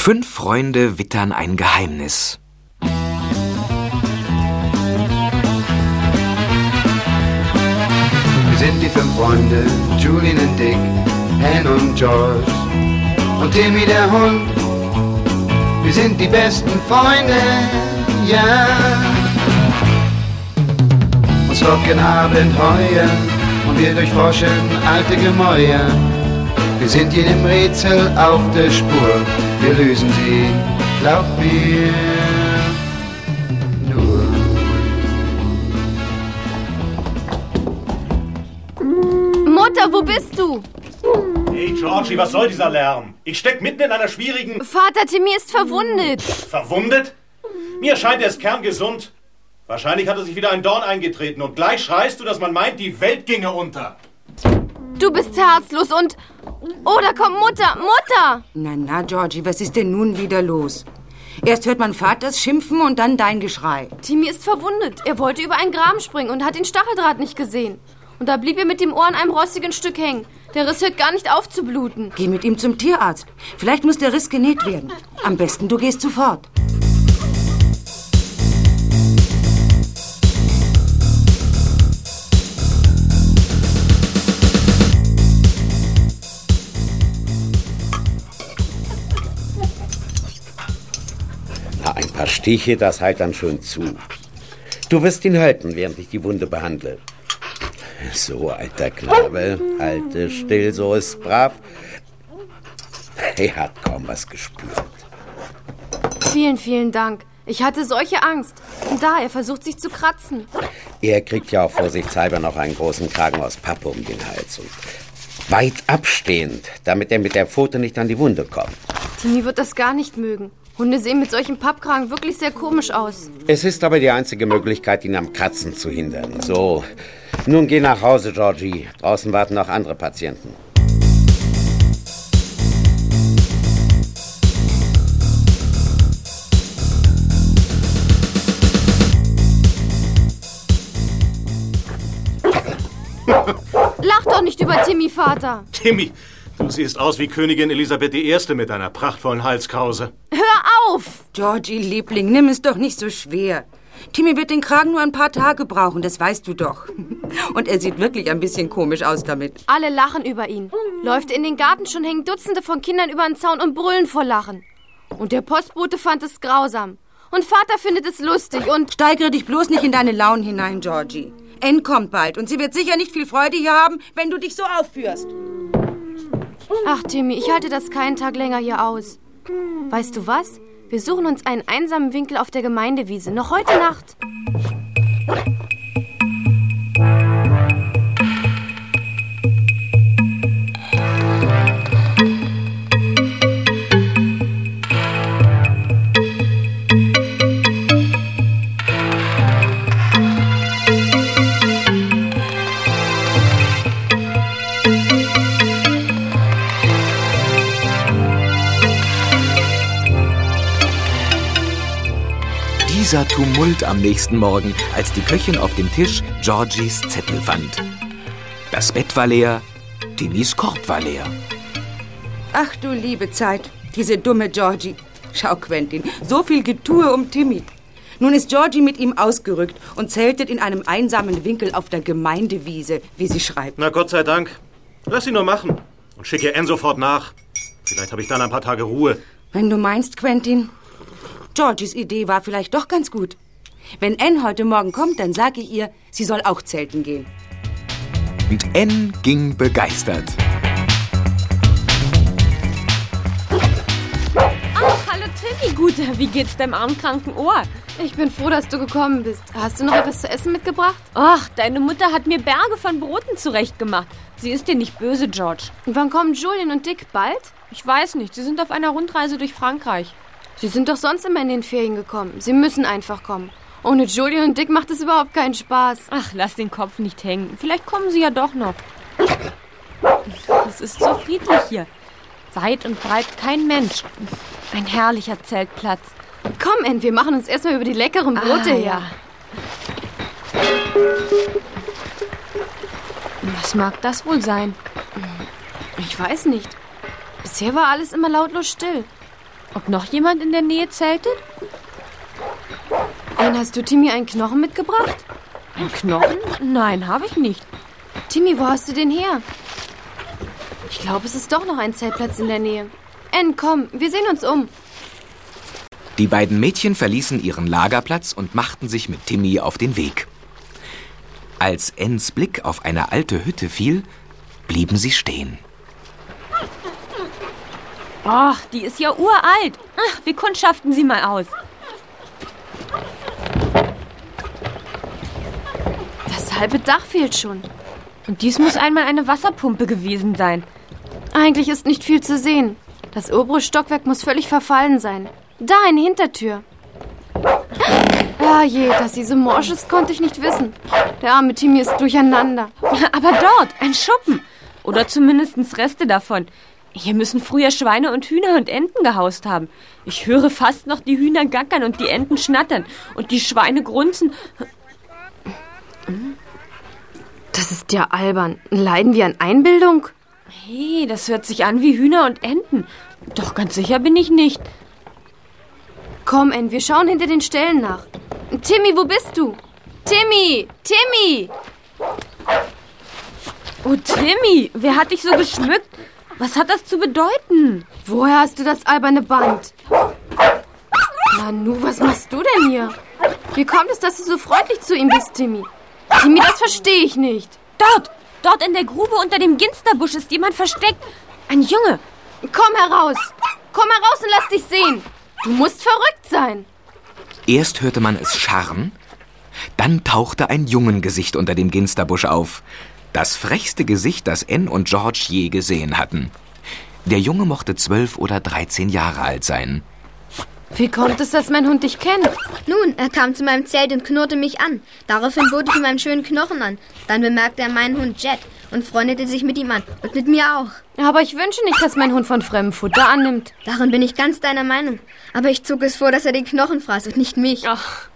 Fünf Freunde wittern ein Geheimnis. Wir sind die fünf Freunde, Julian und Dick, Ann und George und Timmy der Hund. Wir sind die besten Freunde, ja. Uns locken Abenteuer und wir durchforschen alte Gemäuer. Wir sind jedem Rätsel auf der Spur, wir lösen sie, glaub mir. Nur. Mutter, wo bist du? Hey Georgie, was soll dieser Lärm? Ich steck mitten in einer schwierigen... Vater, Timmy ist verwundet. Verwundet? Mir scheint, er ist kerngesund. Wahrscheinlich hat er sich wieder ein Dorn eingetreten und gleich schreist du, dass man meint, die Welt ginge unter. Du bist herzlos und... Oh, da kommt Mutter! Mutter! Na, na, Georgie, was ist denn nun wieder los? Erst hört man Vaters Schimpfen und dann dein Geschrei. Timmy ist verwundet. Er wollte über einen Graben springen und hat den Stacheldraht nicht gesehen. Und da blieb er mit dem Ohr an einem rostigen Stück hängen. Der Riss hört gar nicht auf zu bluten. Geh mit ihm zum Tierarzt. Vielleicht muss der Riss genäht werden. Am besten, du gehst sofort. Ein paar Stiche, das halt dann schon zu. Du wirst ihn halten, während ich die Wunde behandle. So, alter Knabe, halte still, so ist brav. Er hat kaum was gespürt. Vielen, vielen Dank. Ich hatte solche Angst. Und da, er versucht sich zu kratzen. Er kriegt ja auch vorsichtshalber noch einen großen Kragen aus Pappe um den Hals und weit abstehend, damit er mit der Pfote nicht an die Wunde kommt. Timmy wird das gar nicht mögen. Hunde sehen mit solchem Pappkragen wirklich sehr komisch aus. Es ist aber die einzige Möglichkeit, ihn am Kratzen zu hindern. So, nun geh nach Hause, Georgie. Draußen warten noch andere Patienten. Lach doch nicht über Timmy, Vater. Timmy, du siehst aus wie Königin Elisabeth I. mit deiner prachtvollen Halskrause. Hör auf! Georgie, Liebling, nimm es doch nicht so schwer. Timmy wird den Kragen nur ein paar Tage brauchen, das weißt du doch. Und er sieht wirklich ein bisschen komisch aus damit. Alle lachen über ihn. Läuft in den Garten, schon hängen Dutzende von Kindern über den Zaun und brüllen vor Lachen. Und der Postbote fand es grausam. Und Vater findet es lustig und... Steigere dich bloß nicht in deine Launen hinein, Georgie. Ann kommt bald und sie wird sicher nicht viel Freude hier haben, wenn du dich so aufführst. Ach, Timmy, ich halte das keinen Tag länger hier aus. Weißt du was? Wir suchen uns einen einsamen Winkel auf der Gemeindewiese. Noch heute Nacht. Tumult am nächsten Morgen, als die Köchin auf dem Tisch Georgies Zettel fand. Das Bett war leer, Timmys Korb war leer. Ach du liebe Zeit, diese dumme Georgie. Schau, Quentin, so viel Getue um Timmy. Nun ist Georgie mit ihm ausgerückt und zeltet in einem einsamen Winkel auf der Gemeindewiese, wie sie schreibt. Na Gott sei Dank. Lass ihn nur machen. Und schicke Ann sofort nach. Vielleicht habe ich dann ein paar Tage Ruhe. Wenn du meinst, Quentin. Georgies Idee war vielleicht doch ganz gut. Wenn Ann heute Morgen kommt, dann sage ich ihr, sie soll auch zelten gehen. Und Ann ging begeistert. Ach, hallo Timmy, Guter. Wie geht's deinem armen kranken Ohr? Ich bin froh, dass du gekommen bist. Hast du noch etwas zu essen mitgebracht? Ach, deine Mutter hat mir Berge von Broten zurechtgemacht. Sie ist dir nicht böse, George. Und wann kommen Julian und Dick? Bald? Ich weiß nicht. Sie sind auf einer Rundreise durch Frankreich. Sie sind doch sonst immer in den Ferien gekommen. Sie müssen einfach kommen. Ohne Julian und Dick macht es überhaupt keinen Spaß. Ach, lass den Kopf nicht hängen. Vielleicht kommen sie ja doch noch. Es ist so friedlich hier. Weit und breit kein Mensch. Ein herrlicher Zeltplatz. Komm, Ann, wir machen uns erstmal über die leckeren Brote Ah, her. ja. Was mag das wohl sein? Ich weiß nicht. Bisher war alles immer lautlos still. Ob noch jemand in der Nähe zeltet? Anne, hast du Timmy einen Knochen mitgebracht? Ein Knochen? Nein, habe ich nicht. Timmy, wo hast du den her? Ich glaube, es ist doch noch ein Zeltplatz in der Nähe. Anne, komm, wir sehen uns um. Die beiden Mädchen verließen ihren Lagerplatz und machten sich mit Timmy auf den Weg. Als Ens Blick auf eine alte Hütte fiel, blieben sie stehen. Ach, die ist ja uralt. Ach, wir kundschaften sie mal aus. Halbe Dach fehlt schon. Und dies muss einmal eine Wasserpumpe gewesen sein. Eigentlich ist nicht viel zu sehen. Das obere Stockwerk muss völlig verfallen sein. Da eine Hintertür. Ah je, dass sie so morsch ist, konnte ich nicht wissen. Der arme Timmy ist durcheinander. Aber dort, ein Schuppen. Oder zumindest Reste davon. Hier müssen früher Schweine und Hühner und Enten gehaust haben. Ich höre fast noch die Hühner gackern und die Enten schnattern und die Schweine grunzen. Ist ja albern. Leiden wir an Einbildung? Hey, das hört sich an wie Hühner und Enten. Doch ganz sicher bin ich nicht. Komm, Ann, wir schauen hinter den Stellen nach. Timmy, wo bist du? Timmy! Timmy! Oh, Timmy, wer hat dich so geschmückt? Was hat das zu bedeuten? Woher hast du das alberne Band? Nanu, was machst du denn hier? Wie kommt es, dass du so freundlich zu ihm bist, Timmy? Timmy, das verstehe ich nicht. Dort, dort in der Grube unter dem Ginsterbusch ist jemand versteckt. Ein Junge. Komm heraus. Komm heraus und lass dich sehen. Du musst verrückt sein. Erst hörte man es scharren, dann tauchte ein Jungengesicht unter dem Ginsterbusch auf. Das frechste Gesicht, das Ann und George je gesehen hatten. Der Junge mochte zwölf oder dreizehn Jahre alt sein. Wie kommt es, dass mein Hund dich kennt? Nun, er kam zu meinem Zelt und knurrte mich an. Daraufhin bot ich ihm einen schönen Knochen an. Dann bemerkte er meinen Hund Jet und freundete sich mit ihm an. Und mit mir auch. Aber ich wünsche nicht, dass mein Hund von fremdem Futter annimmt. Darin bin ich ganz deiner Meinung. Aber ich zog es vor, dass er den Knochen fraß und nicht mich. Ach.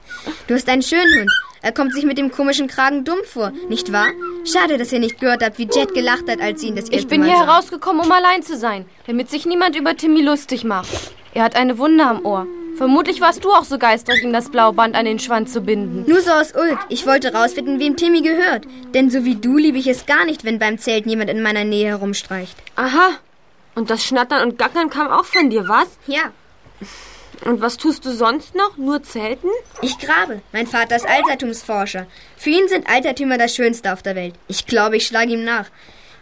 Du hast einen schönen Hund. Er kommt sich mit dem komischen Kragen dumm vor, nicht wahr? Schade, dass ihr nicht gehört habt, wie Jet gelacht hat, als sie ihn das erste Ich bin Mal hier sah. herausgekommen, um allein zu sein, damit sich niemand über Timmy lustig macht. Er hat eine Wunde am Ohr. Vermutlich warst du auch so geistreich, ihm das blaue Band an den Schwanz zu binden. Nur so aus Ult. Ich wollte rausfinden, wem Timmy gehört. Denn so wie du liebe ich es gar nicht, wenn beim Zelten jemand in meiner Nähe herumstreicht. Aha. Und das Schnattern und Gackern kam auch von dir, was? Ja, Und was tust du sonst noch? Nur zelten? ich grabe. Mein Vater ist Altertumsforscher. Für ihn sind Altertümer das Schönste auf der Welt. Ich glaube, ich schlage ihm nach.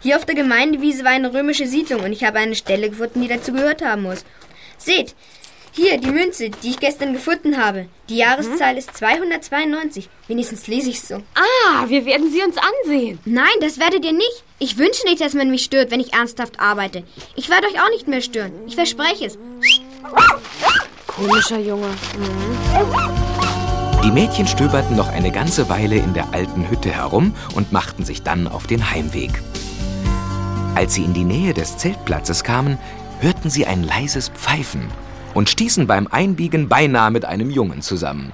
Hier auf der Gemeindewiese war eine römische Siedlung und ich habe eine Stelle gefunden, die dazu gehört haben muss. Seht, hier die Münze, die ich gestern gefunden habe. Die Jahreszahl ist 292. Wenigstens lese ich so. Ah, wir werden sie uns ansehen. Nein, das werdet ihr nicht. Ich wünsche nicht, dass man mich stört, wenn ich ernsthaft arbeite. Ich werde euch auch nicht mehr stören. Ich verspreche es. Komischer Junge. Die Mädchen stöberten noch eine ganze Weile in der alten Hütte herum und machten sich dann auf den Heimweg. Als sie in die Nähe des Zeltplatzes kamen, hörten sie ein leises Pfeifen und stießen beim Einbiegen beinahe mit einem Jungen zusammen.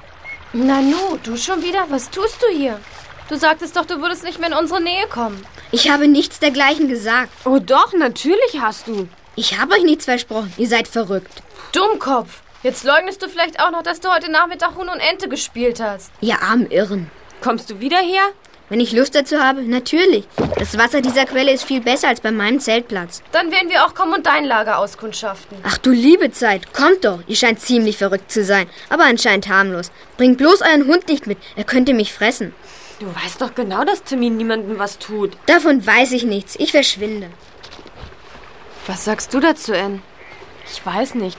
Nanu, du schon wieder? Was tust du hier? Du sagtest doch, du würdest nicht mehr in unsere Nähe kommen. Ich habe nichts dergleichen gesagt. Oh doch, natürlich hast du. Ich habe euch nichts versprochen. Ihr seid verrückt. Dummkopf. Jetzt leugnest du vielleicht auch noch, dass du heute Nachmittag Huhn und Ente gespielt hast. Ihr armen Irren. Kommst du wieder her? Wenn ich Lust dazu habe, natürlich. Das Wasser dieser Quelle ist viel besser als bei meinem Zeltplatz. Dann werden wir auch kommen und dein Lager auskundschaften. Ach du liebe Zeit, kommt doch. Ihr scheint ziemlich verrückt zu sein, aber anscheinend harmlos. Bringt bloß euren Hund nicht mit, er könnte mich fressen. Du weißt doch genau, dass Timmy niemandem was tut. Davon weiß ich nichts, ich verschwinde. Was sagst du dazu, Ann? Ich weiß nicht.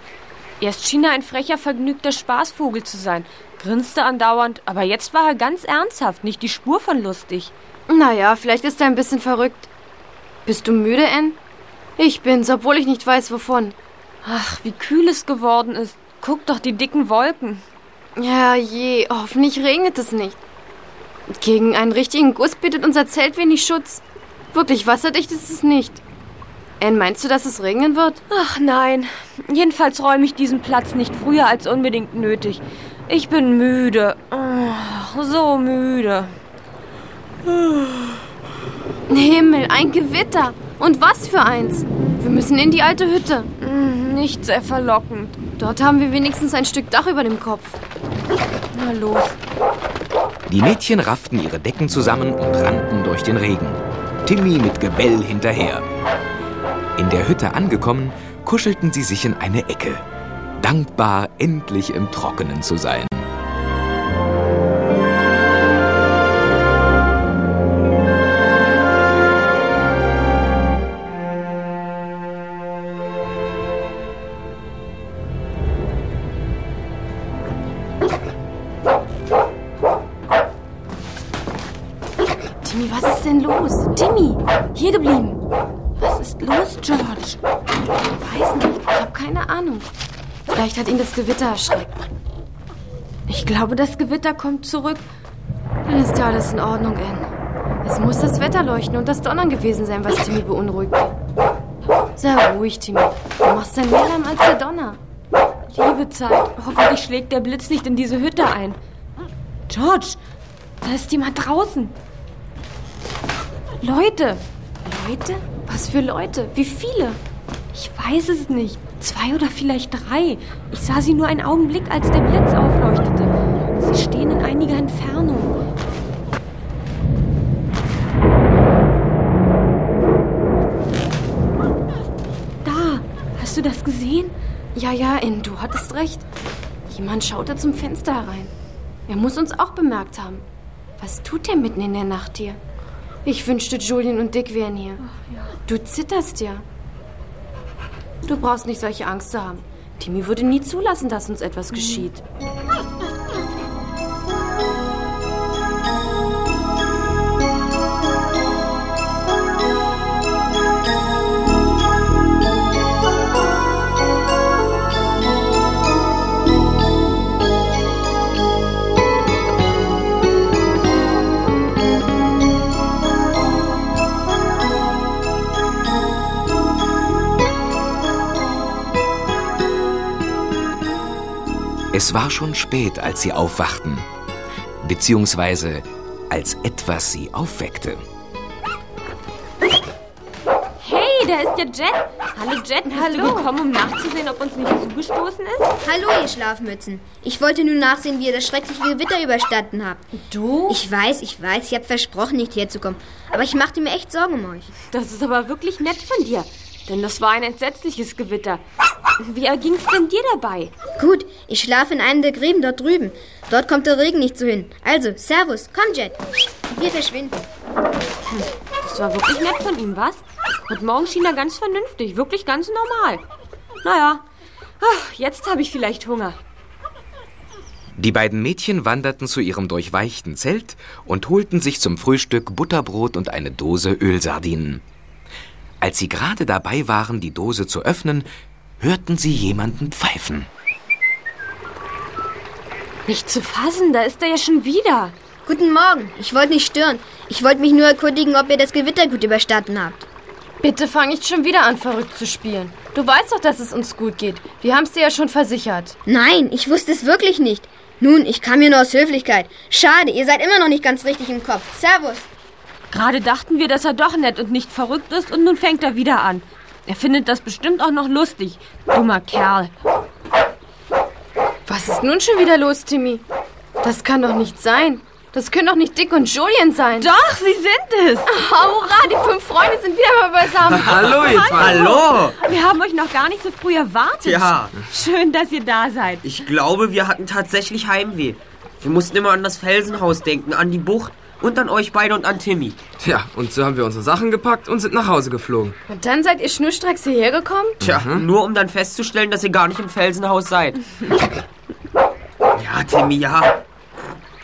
Erst schien er ein frecher, vergnügter Spaßvogel zu sein, grinste andauernd, aber jetzt war er ganz ernsthaft, nicht die Spur von lustig. Naja, vielleicht ist er ein bisschen verrückt. Bist du müde, Ann? Ich bin's, obwohl ich nicht weiß, wovon. Ach, wie kühl es geworden ist. Guck doch die dicken Wolken. Ja, je, hoffentlich regnet es nicht. Gegen einen richtigen Guss bietet unser Zelt wenig Schutz. Wirklich wasserdicht ist es nicht. Ann, meinst du, dass es regnen wird? Ach nein, jedenfalls räume ich diesen Platz nicht früher als unbedingt nötig. Ich bin müde. Ach, so müde. Himmel, ein Gewitter. Und was für eins. Wir müssen in die alte Hütte. Hm, nicht sehr verlockend. Dort haben wir wenigstens ein Stück Dach über dem Kopf. Na los. Die Mädchen rafften ihre Decken zusammen und rannten durch den Regen. Timmy mit Gebell hinterher. In der Hütte angekommen, kuschelten sie sich in eine Ecke. Dankbar, endlich im Trockenen zu sein. Ist los, George? Weiß nicht, ich habe keine Ahnung. Vielleicht hat ihn das Gewitter erschreckt. Ich glaube, das Gewitter kommt zurück. Dann ist ja alles in Ordnung, Anne. Es muss das Wetter leuchten und das Donnern gewesen sein, was Timmy beunruhigte. Sei ruhig, Timmy. Du machst ja mehr Lärm als der Donner. Liebe Zeit, hoffentlich schlägt der Blitz nicht in diese Hütte ein. George, da ist jemand draußen. Leute, Leute? Was für Leute? Wie viele? ich weiß es nicht. Zwei oder vielleicht drei. Ich sah sie nur einen Augenblick, als der Blitz aufleuchtete. Sie stehen in einiger Entfernung. Da, hast du das gesehen? Ja, ja, Anne, du hattest recht. Jemand schaute zum Fenster herein. Er muss uns auch bemerkt haben. Was tut er mitten in der Nacht hier? Ich wünschte, Julian und Dick wären hier. Du zitterst ja. Du brauchst nicht solche Angst zu haben. Timmy würde nie zulassen, dass uns etwas geschieht. Es war schon spät, als sie aufwachten. Beziehungsweise als etwas sie aufweckte. Hey, da ist ja Jet. Hallo Jet, bist Hallo. du gekommen, um nachzusehen, ob uns nicht zugestoßen ist? Hallo, ihr Schlafmützen. Ich wollte nur nachsehen, wie ihr das schreckliche Gewitter überstanden habt. Du? Ich weiß, ich weiß, ich habe versprochen, nicht herzukommen. Aber ich machte mir echt Sorgen um euch. Das ist aber wirklich nett von dir. Denn das war ein entsetzliches Gewitter. Wie erging's denn dir dabei? Gut, ich schlafe in einem der Gräben dort drüben. Dort kommt der Regen nicht so hin. Also, Servus, komm, Jet. Wir verschwinden. Das war wirklich nett von ihm, was? Und morgen schien er ganz vernünftig, wirklich ganz normal. Naja, ach, jetzt habe ich vielleicht Hunger. Die beiden Mädchen wanderten zu ihrem durchweichten Zelt und holten sich zum Frühstück Butterbrot und eine Dose Ölsardinen. Als sie gerade dabei waren, die Dose zu öffnen, hörten sie jemanden pfeifen. Nicht zu fassen, da ist er ja schon wieder. Guten Morgen. Ich wollte nicht stören. Ich wollte mich nur erkundigen, ob ihr das Gewitter gut überstanden habt. Bitte fang nicht schon wieder an, verrückt zu spielen. Du weißt doch, dass es uns gut geht. Wir haben es dir ja schon versichert. Nein, ich wusste es wirklich nicht. Nun, ich kam hier nur aus Höflichkeit. Schade, ihr seid immer noch nicht ganz richtig im Kopf. Servus. Gerade dachten wir, dass er doch nett und nicht verrückt ist und nun fängt er wieder an. Er findet das bestimmt auch noch lustig. Dummer Kerl. Was ist nun schon wieder los, Timmy? Das kann doch nicht sein. Das können doch nicht Dick und Julian sein. Doch, sie sind es. Hurra, die fünf Freunde sind wieder mal beisammen. Hallo, ihr zwei. Hallo. Wir haben euch noch gar nicht so früh erwartet. Ja, Schön, dass ihr da seid. ich glaube, wir hatten tatsächlich Heimweh. Wir mussten immer an das Felsenhaus denken, an die Bucht und an euch beide und an Timmy. Tja, und so haben wir unsere Sachen gepackt und sind nach Hause geflogen. Und dann seid ihr schnurstracks hierher gekommen? Tja, nur um dann festzustellen, dass ihr gar nicht im Felsenhaus seid. ja, Timmy, ja.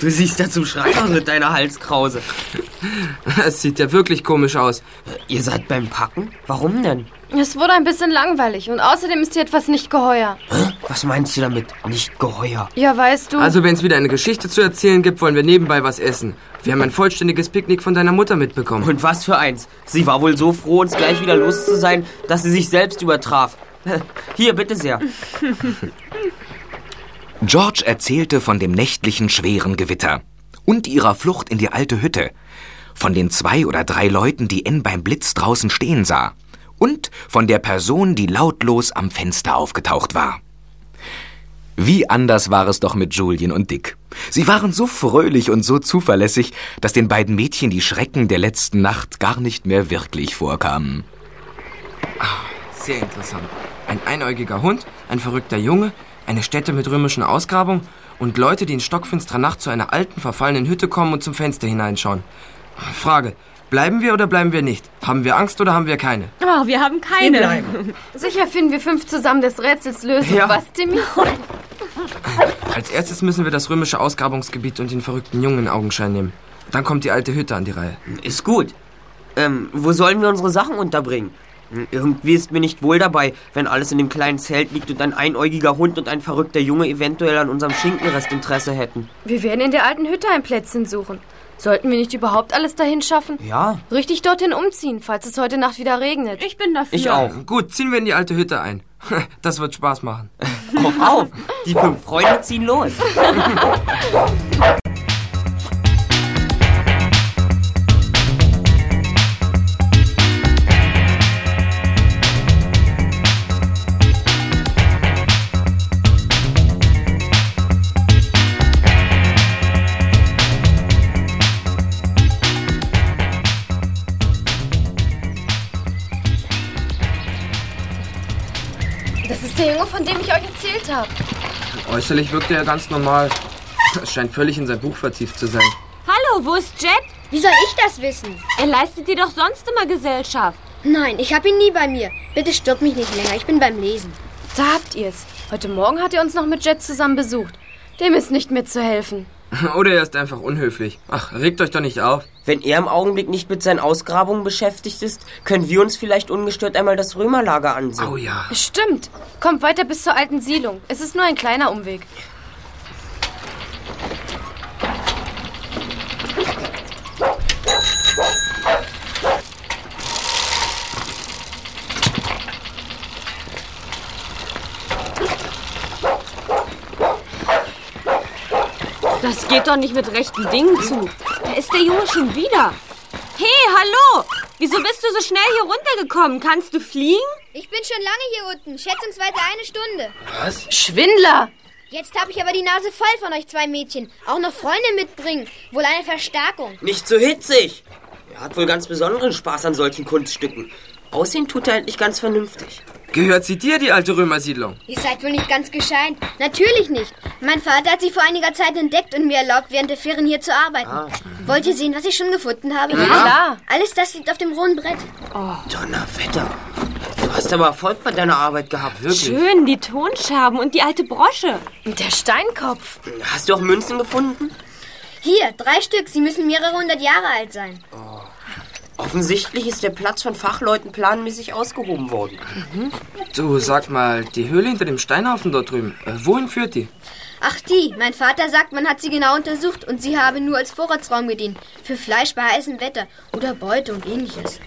Du siehst ja zum Schreien aus mit deiner Halskrause. Es sieht ja wirklich komisch aus. Ihr seid beim Packen? Warum denn? Es wurde ein bisschen langweilig und außerdem ist dir etwas nicht geheuer. Hä? Was meinst du damit? Nicht geheuer. Ja, weißt du. Also, wenn es wieder eine Geschichte zu erzählen gibt, wollen wir nebenbei was essen. Wir haben ein vollständiges Picknick von deiner Mutter mitbekommen. Und was für eins. Sie war wohl so froh, uns gleich wieder los zu sein, dass sie sich selbst übertraf. Hier, bitte sehr. George erzählte von dem nächtlichen schweren Gewitter und ihrer Flucht in die alte Hütte, von den zwei oder drei Leuten, die Anne beim Blitz draußen stehen sah und von der Person, die lautlos am Fenster aufgetaucht war. Wie anders war es doch mit Julien und Dick. Sie waren so fröhlich und so zuverlässig, dass den beiden Mädchen die Schrecken der letzten Nacht gar nicht mehr wirklich vorkamen. Sehr interessant. Ein einäugiger Hund, ein verrückter Junge, eine Stätte mit römischen Ausgrabungen und Leute, die in stockfinsterer Nacht zu einer alten, verfallenen Hütte kommen und zum Fenster hineinschauen. Frage, bleiben wir oder bleiben wir nicht? Haben wir Angst oder haben wir keine? Oh, wir haben keine. Sicher finden wir fünf zusammen des Rätsels Lösung. Ja. Was, Timmy? Als erstes müssen wir das römische Ausgrabungsgebiet und den verrückten Jungen in Augenschein nehmen. Dann kommt die alte Hütte an die Reihe. Ist gut. Ähm, wo sollen wir unsere Sachen unterbringen? Hm, Irgendwie ist mir nicht wohl dabei, wenn alles in dem kleinen Zelt liegt und ein einäugiger Hund und ein verrückter Junge eventuell an unserem Schinkenrest Interesse hätten. Wir werden in der alten Hütte ein Plätzchen suchen. Sollten wir nicht überhaupt alles dahin schaffen? Ja, Richtig dorthin umziehen, falls es heute Nacht wieder regnet. Ich bin dafür. ich auch. Gut, ziehen wir in die alte Hütte ein. Das wird Spaß machen. Auf, auf! Die fünf Freunde ziehen los. ist der Junge, von dem ich euch erzählt habe. Äußerlich wirkt er ja ganz normal. Es scheint völlig in sein Buch vertieft zu sein. Hallo, wo ist Jet? Wie soll ich das wissen? Er leistet dir doch sonst immer Gesellschaft. Nein, ich habe ihn nie bei mir. Bitte stört mich nicht länger, ich bin beim Lesen. Da habt ihr's. Heute Morgen hat er uns noch mit Jet zusammen besucht. Dem ist nicht mehr zu helfen. Oder er ist einfach unhöflich. Ach, regt euch doch nicht auf. Wenn er im Augenblick nicht mit seinen Ausgrabungen beschäftigt ist, können wir uns vielleicht ungestört einmal das Römerlager ansehen. Oh ja. Stimmt. Kommt weiter bis zur alten Siedlung. Es ist nur ein kleiner Umweg. Geht doch nicht mit rechten Dingen zu. Da ist der Junge schon wieder. Hey, hallo! Wieso bist du so schnell hier runtergekommen? Kannst du fliegen? Ich bin schon lange hier unten, schätzungsweise eine Stunde. Schwindler! Jetzt habe ich aber die Nase voll von euch zwei Mädchen. Auch noch Freunde mitbringen. Wohl eine Verstärkung. Nicht so hitzig! Er hat wohl ganz besonderen Spaß an solchen Kunststücken. Aussehen tut er endlich ganz vernünftig. Gehört sie dir, die alte Römersiedlung? Ihr seid wohl nicht ganz gescheit. Natürlich nicht. Mein Vater hat sie vor einiger Zeit entdeckt und mir erlaubt, während der Ferien hier zu arbeiten. Wollt ihr sehen, was ich schon gefunden habe? Ja, klar. Alles das liegt auf dem rohen Brett. Donnerwetter. Du hast aber Erfolg bei deiner Arbeit gehabt. Wirklich? Schön, die Tonscherben und die alte Brosche. Und der Steinkopf. Hast du auch Münzen gefunden? Hier, drei Stück. Sie müssen mehrere hundert Jahre alt sein. Offensichtlich ist der Platz von Fachleuten planmäßig ausgehoben worden. Du, sag mal, die Höhle hinter dem Steinhaufen dort drüben, äh, wohin führt die? Ach die, mein Vater sagt, man hat sie genau untersucht und sie habe nur als Vorratsraum gedient. Für Fleisch bei heißem Wetter oder Beute und ähnliches.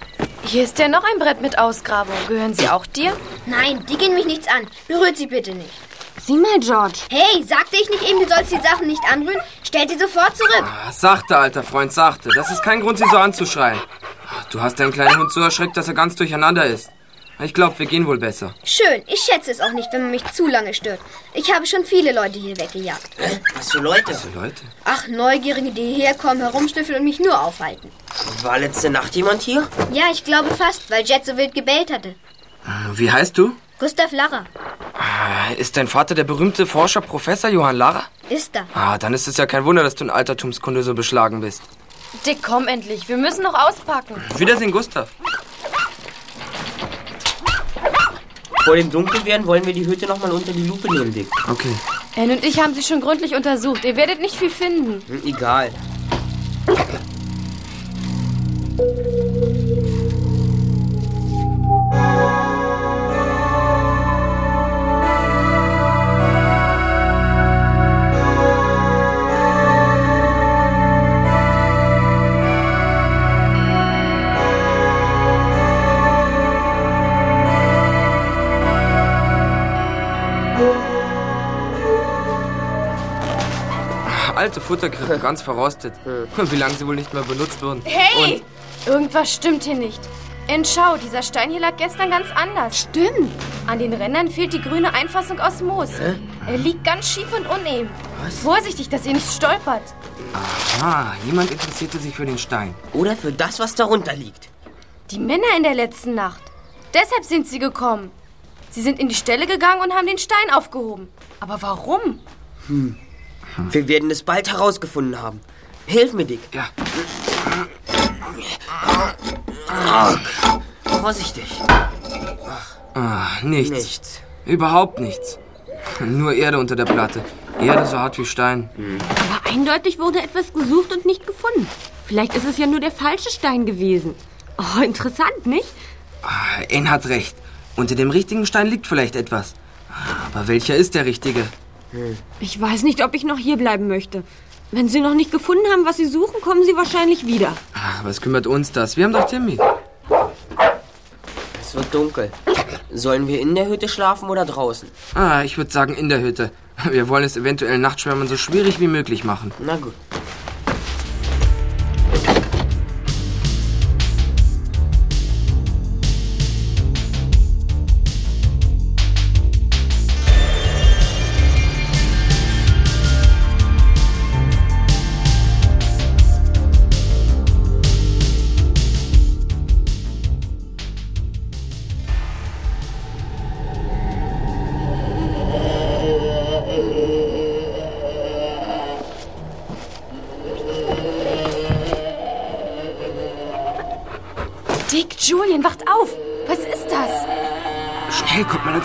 Hier ist ja noch ein Brett mit Ausgrabung. Gehören sie auch dir? Nein, die gehen mich nichts an. Berührt sie bitte nicht. Sieh mal, George. Hey, sagte ich nicht eben, du sollst die Sachen nicht anrühren? Stell sie sofort zurück. Ah, Sachte, alter Freund, sachte. Das ist kein Grund, sie so anzuschreien. Du hast deinen kleinen Hund so erschreckt, dass er ganz durcheinander ist. Ich glaube, wir gehen wohl besser. Schön, ich schätze es auch nicht, wenn man mich zu lange stört. Ich habe schon viele Leute hier weggejagt. Was für Leute? Leute. Ach, Neugierige, die hierher kommen, herumschnüffeln und mich nur aufhalten. War letzte Nacht jemand hier? Ja, ich glaube fast, weil Jet so wild gebellt hatte. Wie heißt du? Gustav Larrer. Ah, Ist dein Vater der berühmte Forscher Professor Johann Larrer? Ist er. Ah, dann ist es ja kein Wunder, dass du in Altertumskunde so beschlagen bist. Dick, komm endlich. Wir müssen noch auspacken. Wiedersehen, Gustav. Vor dem Dunkelwerden wollen wir die Hütte nochmal unter die Lupe nehmen, Dick. Okay. Anne und ich haben sie schon gründlich untersucht. Ihr werdet nicht viel finden. Hm, egal. Alte Futtergrippe, ganz verrostet. Wie lange sie wohl nicht mehr benutzt wurden. Hey! Irgendwas stimmt hier nicht. In Schau, dieser Stein hier lag gestern ganz anders. Stimmt. An den Rändern fehlt die grüne Einfassung aus Moos. Er liegt ganz schief und uneben. Vorsichtig, dass ihr nicht stolpert. Ah, jemand interessierte sich für den Stein. Oder für das, was darunter liegt. Die Männer in der letzten Nacht. Deshalb sind sie gekommen. Sie sind in die Stelle gegangen und haben den Stein aufgehoben. Aber warum? Wir werden es bald herausgefunden haben. Hilf mir, Dick. Ja. Arg. Vorsichtig. Ah, nichts. Nichts. Überhaupt nichts. Nur Erde unter der Platte. Erde so hart wie Stein. Aber eindeutig wurde etwas gesucht und nicht gefunden. Vielleicht ist es ja nur der falsche Stein gewesen. Oh, interessant, nicht? Ah, En hat recht. Unter dem richtigen Stein liegt vielleicht etwas. Aber welcher ist der richtige? Ich weiß nicht, ob ich noch hier bleiben möchte. Wenn Sie noch nicht gefunden haben, was Sie suchen, kommen Sie wahrscheinlich wieder. Ach, was kümmert uns das? Wir haben doch Timmy. Es wird dunkel. Sollen wir in der Hütte schlafen oder draußen? Ah, ich würde sagen in der Hütte. Wir wollen es eventuell Nachtschwärmern so schwierig wie möglich machen. Na gut.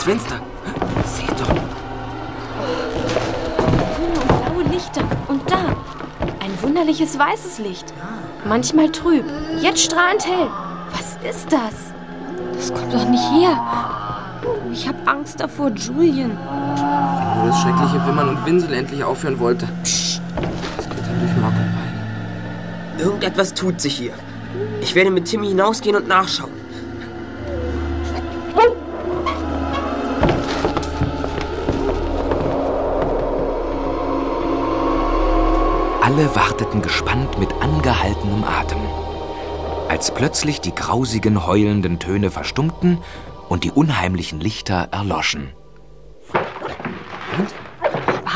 Ans Fenster. Seht doch. Grüne und blaue Lichter. Und da. Ein wunderliches weißes Licht. Manchmal trüb. Jetzt strahlend hell. Was ist das? Das kommt doch nicht her. Oh, ich habe Angst davor, Julian. Wo das schreckliche Wimmern und Winsel endlich aufhören wollte. Psst. Das geht dann durch Mark und Bein. Irgendetwas tut sich hier. Ich werde mit Timmy hinausgehen und nachschauen. Alle warteten gespannt mit angehaltenem Atem. Als plötzlich die grausigen, heulenden Töne verstummten und die unheimlichen Lichter erloschen. War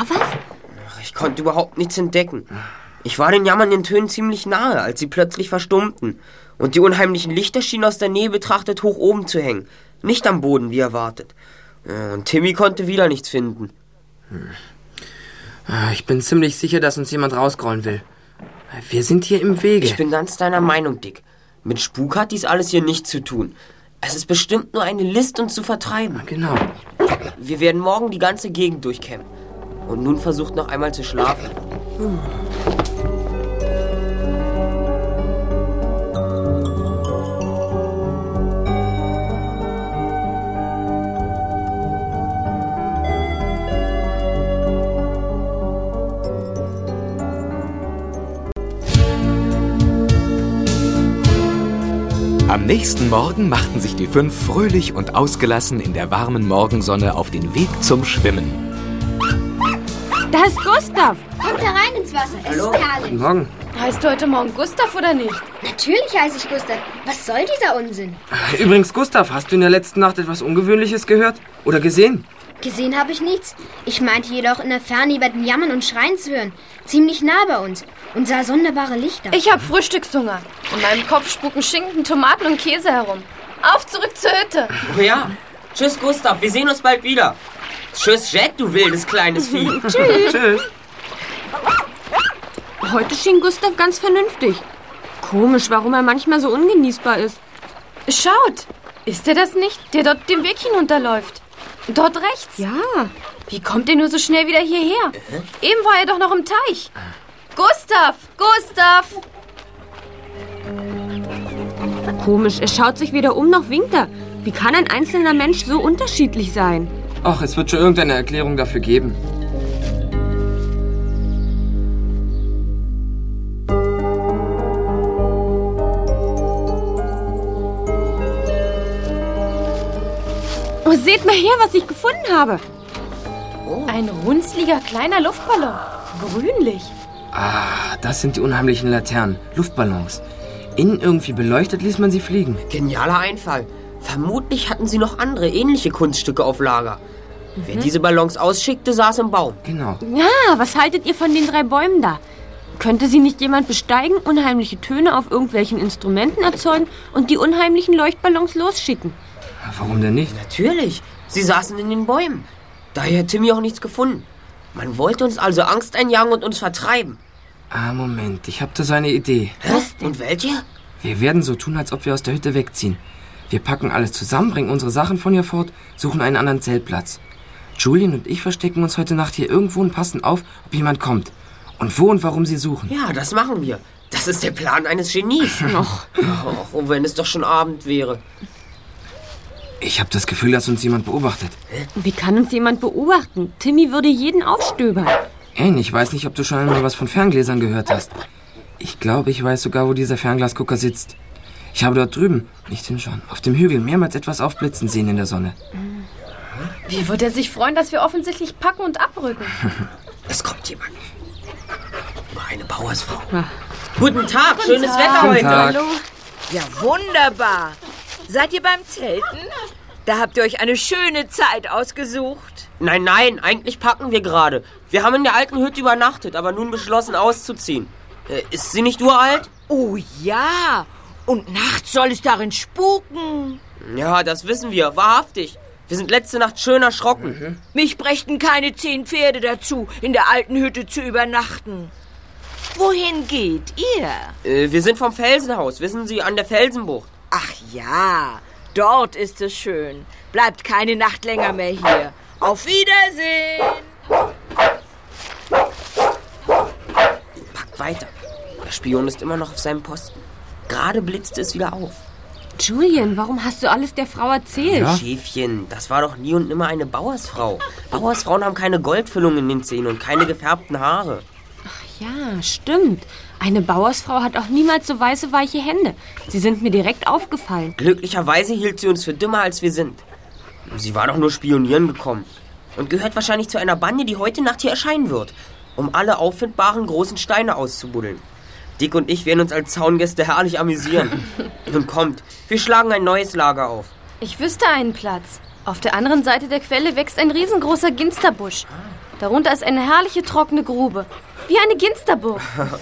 was? Ich konnte überhaupt nichts entdecken. Ich war den jammernden Tönen ziemlich nahe, als sie plötzlich verstummten. Und die unheimlichen Lichter schienen aus der Nähe betrachtet hoch oben zu hängen. Nicht am Boden, wie erwartet. Ja, Und Timmy konnte wieder nichts finden. Ah, Ich bin ziemlich sicher, dass uns jemand rausgrollen will. Wir sind hier im Wege. Ich bin ganz deiner Meinung, Dick. Mit Spuk hat dies alles hier nichts zu tun. Es ist bestimmt nur eine List, uns zu vertreiben. Genau. Wir werden morgen die ganze Gegend durchkämmen. Und nun versucht noch einmal zu schlafen. Am nächsten Morgen machten sich die fünf fröhlich und ausgelassen in der warmen Morgensonne auf den Weg zum Schwimmen. Da ist Gustav. Kommt herein ins Wasser. Es Hallo. ist herrlich. Guten Morgen. Heißt du heute Morgen Gustav oder nicht? Natürlich heiße ich Gustav. Was soll dieser Unsinn? Übrigens, Gustav, hast du in der letzten Nacht etwas Ungewöhnliches gehört? Oder gesehen? Gesehen habe ich nichts. Ich meinte jedoch in der Ferne jemanden jammern und schreien zu hören. Ziemlich nah bei uns. Und sah sonderbare Lichter. Ich hab Frühstückshunger. In meinem Kopf spuken Schinken, Tomaten und Käse herum. Auf zurück zur Hütte. Oh ja. Tschüss, Gustav. Wir sehen uns bald wieder. Tschüss, Jack, du wildes kleines Vieh. Tschüss. Heute schien Gustav ganz vernünftig. Komisch, warum er manchmal so ungenießbar ist. Schaut! Ist er das nicht, der dort den Weg hinunterläuft? Dort rechts. Ja, Wie kommt er nur so schnell wieder hierher? Eben war er doch noch im Teich. Gustav! Gustav! komisch. Er schaut sich weder um noch winkt er. Wie kann ein einzelner Mensch so unterschiedlich sein? Ach, es wird schon irgendeine Erklärung dafür geben. Seht mal her, was ich gefunden habe. Ein runzliger kleiner Luftballon. Grünlich. Ah, das sind die unheimlichen Laternen. Luftballons. Innen irgendwie beleuchtet ließ man sie fliegen. Genialer Einfall. Vermutlich hatten sie noch andere ähnliche Kunststücke auf Lager. Wer diese Ballons ausschickte, saß im Baum. Genau. Ja, was haltet ihr von den drei Bäumen da? Könnte sie nicht jemand besteigen, unheimliche Töne auf irgendwelchen Instrumenten erzeugen und die unheimlichen Leuchtballons losschicken? Warum denn nicht? Natürlich. Sie saßen in den Bäumen. Daher hat Timmy auch nichts gefunden. Man wollte uns also Angst einjagen und uns vertreiben. Ah, Moment, ich hab da so eine Idee. Was? Und welche? Wir werden so tun, als ob wir aus der Hütte wegziehen. Wir packen alles zusammen, bringen unsere Sachen von hier fort, suchen einen anderen Zeltplatz. Julian und ich verstecken uns heute Nacht hier irgendwo und passen auf, ob jemand kommt. Und wo und warum sie suchen. Ja, das machen wir. Das ist der Plan eines Genies. Noch. Oh, wenn es doch schon Abend wäre. Ich habe das Gefühl, dass uns jemand beobachtet. Wie kann uns jemand beobachten? Timmy würde jeden aufstöbern. Anne, ich weiß nicht, ob du schon einmal was von Ferngläsern gehört hast. Ich glaube, ich weiß sogar, wo dieser Fernglasgucker sitzt. Ich habe dort drüben, nicht hinschauen, auf dem Hügel mehrmals etwas aufblitzen sehen in der Sonne. Wie wird er sich freuen, dass wir offensichtlich packen und abrücken? Es kommt jemand. Nur eine Bauersfrau. Guten Tag, schönes Tag. Wetter Guten heute. Tag. Ja, wunderbar. Seid ihr beim Zelten? Da habt ihr euch eine schöne Zeit ausgesucht. Nein, nein, eigentlich packen wir gerade. Wir haben in der alten Hütte übernachtet, aber nun beschlossen auszuziehen. Äh, ist sie nicht uralt? Oh ja. Und nachts soll es darin spuken. Ja, das wissen wir, wahrhaftig. Wir sind letzte Nacht schön erschrocken. Mich brächten keine zehn Pferde dazu, in der alten Hütte zu übernachten. Wohin geht ihr? Äh, wir sind vom Felsenhaus, wissen Sie, an der Felsenbucht. Ach ja, dort ist es schön. Bleibt keine Nacht länger mehr hier. Auf Wiedersehen. Packt weiter. Der Spion ist immer noch auf seinem Posten. Gerade blitzte es wieder auf. Julian, warum hast du alles der Frau erzählt? Schäfchen, das war doch nie und nimmer eine Bauersfrau. Bauersfrauen haben keine Goldfüllung in den Zähnen und keine gefärbten Haare. Ja, stimmt. Eine Bauersfrau hat auch niemals so weiße, weiche Hände. Sie sind mir direkt aufgefallen. Glücklicherweise hielt sie uns für dümmer, als wir sind. Sie war doch nur spionieren gekommen. Und gehört wahrscheinlich zu einer Bande, die heute Nacht hier erscheinen wird, um alle auffindbaren großen Steine auszubuddeln. Dick und ich werden uns als Zaungäste herrlich amüsieren. Nun kommt, wir schlagen ein neues Lager auf. Ich wüsste einen Platz. Auf der anderen Seite der Quelle wächst ein riesengroßer Ginsterbusch. Darunter ist eine herrliche trockene Grube. Wie eine Ginsterburg.